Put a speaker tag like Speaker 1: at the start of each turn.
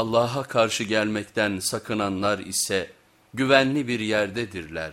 Speaker 1: Allah'a karşı gelmekten sakınanlar ise güvenli bir yerdedirler.